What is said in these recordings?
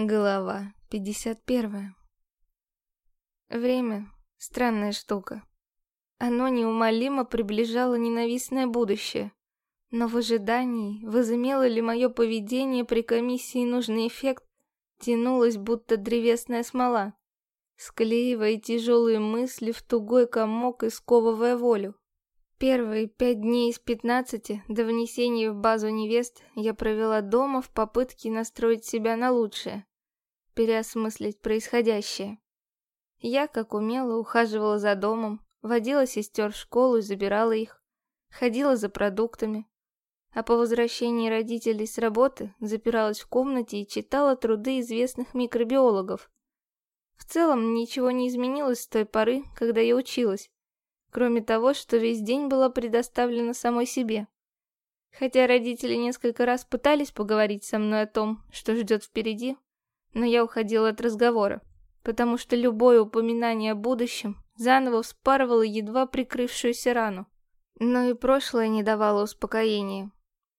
Глава 51 Время — странная штука. Оно неумолимо приближало ненавистное будущее. Но в ожидании, возымело ли мое поведение при комиссии нужный эффект, тянулось будто древесная смола, склеивая тяжелые мысли в тугой комок и сковывая волю. Первые пять дней из пятнадцати до внесения в базу невест я провела дома в попытке настроить себя на лучшее, переосмыслить происходящее. Я, как умела, ухаживала за домом, водила сестер в школу и забирала их, ходила за продуктами, а по возвращении родителей с работы запиралась в комнате и читала труды известных микробиологов. В целом ничего не изменилось с той поры, когда я училась, кроме того, что весь день была предоставлена самой себе. Хотя родители несколько раз пытались поговорить со мной о том, что ждет впереди, но я уходила от разговора, потому что любое упоминание о будущем заново вспарывало едва прикрывшуюся рану. Но и прошлое не давало успокоения.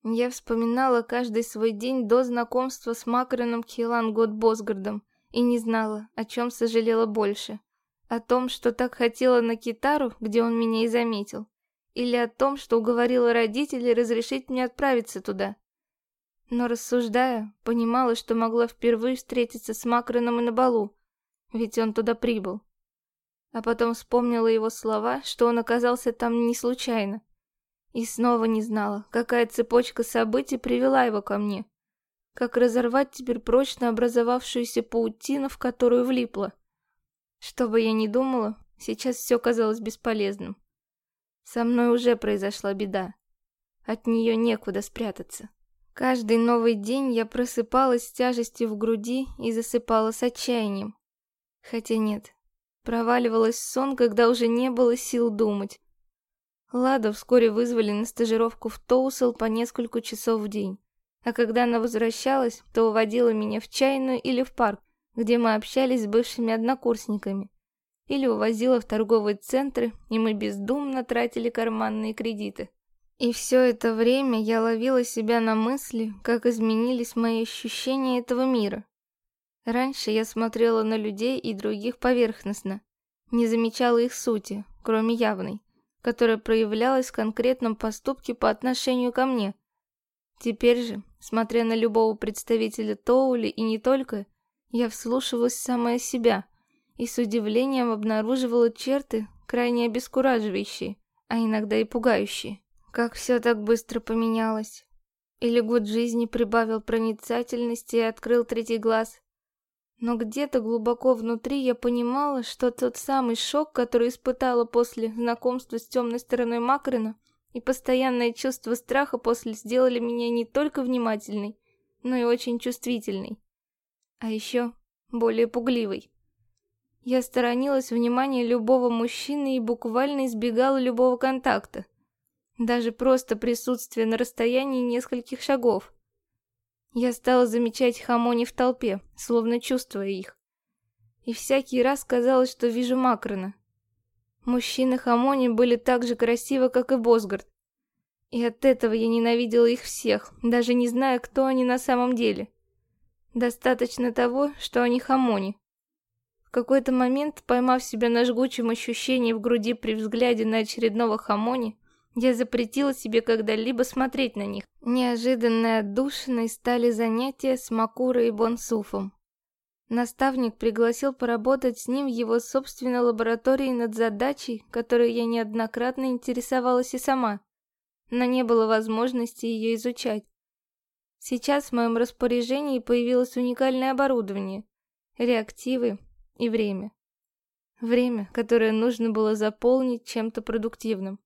Я вспоминала каждый свой день до знакомства с Макроном Хилан Год Босгардом и не знала, о чем сожалела больше. О том, что так хотела на китару, где он меня и заметил. Или о том, что уговорила родителей разрешить мне отправиться туда. Но рассуждая, понимала, что могла впервые встретиться с Макроном и на балу, ведь он туда прибыл. А потом вспомнила его слова, что он оказался там не случайно. И снова не знала, какая цепочка событий привела его ко мне. Как разорвать теперь прочно образовавшуюся паутину, в которую влипла. Что бы я ни думала, сейчас все казалось бесполезным. Со мной уже произошла беда. От нее некуда спрятаться. Каждый новый день я просыпалась с тяжестью в груди и засыпала с отчаянием. Хотя нет, проваливалась в сон, когда уже не было сил думать. Ладу вскоре вызвали на стажировку в Тоусел по несколько часов в день. А когда она возвращалась, то уводила меня в чайную или в парк, где мы общались с бывшими однокурсниками, или увозила в торговые центры, и мы бездумно тратили карманные кредиты. И все это время я ловила себя на мысли, как изменились мои ощущения этого мира. Раньше я смотрела на людей и других поверхностно, не замечала их сути, кроме явной, которая проявлялась в конкретном поступке по отношению ко мне. Теперь же, смотря на любого представителя Тоули и не только, я вслушивалась в самое себя и с удивлением обнаруживала черты, крайне обескураживающие, а иногда и пугающие. Как все так быстро поменялось. Или год жизни прибавил проницательности и открыл третий глаз. Но где-то глубоко внутри я понимала, что тот самый шок, который испытала после знакомства с темной стороной Макрена, и постоянное чувство страха после сделали меня не только внимательной, но и очень чувствительной а еще более пугливой. Я сторонилась внимания любого мужчины и буквально избегала любого контакта. Даже просто присутствие на расстоянии нескольких шагов. Я стала замечать хамони в толпе, словно чувствуя их. И всякий раз казалось, что вижу Макрона. Мужчины хамони были так же красивы, как и Босгард. И от этого я ненавидела их всех, даже не зная, кто они на самом деле. Достаточно того, что они хамони. В какой-то момент, поймав себя на жгучем ощущении в груди при взгляде на очередного хамони, я запретила себе когда-либо смотреть на них. Неожиданной отдушиной стали занятия с Макурой и Бонсуфом. Наставник пригласил поработать с ним в его собственной лаборатории над задачей, которой я неоднократно интересовалась и сама, но не было возможности ее изучать. Сейчас в моем распоряжении появилось уникальное оборудование, реактивы и время. Время, которое нужно было заполнить чем-то продуктивным.